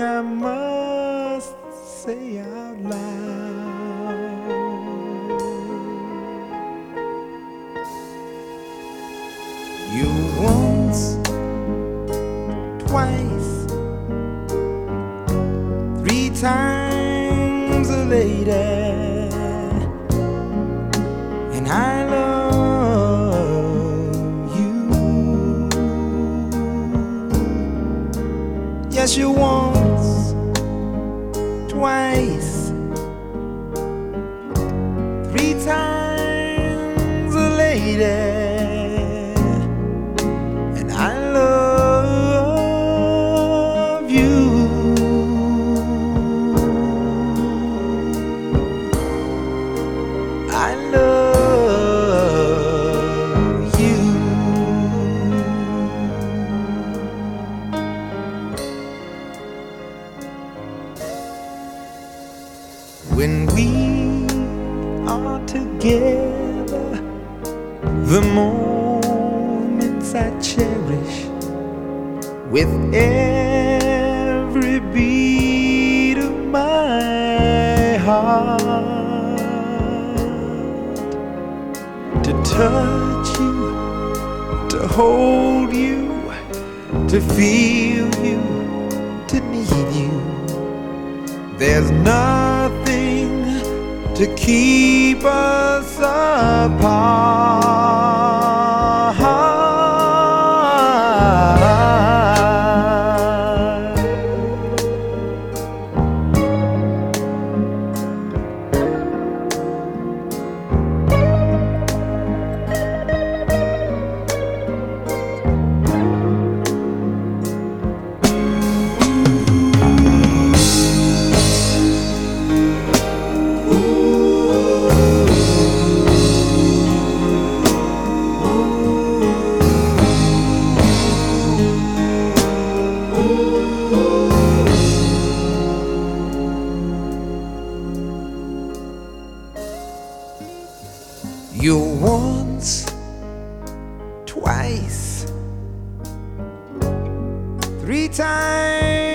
I must say out loud. You once, twice, three times a lady, and I love you. Yes, you once, twice, three times a lady, When we are together, the moments I cherish with every beat of my heart to touch you, to hold you, to feel you, to need you. There's nothing to keep us apart. You once, twice, three times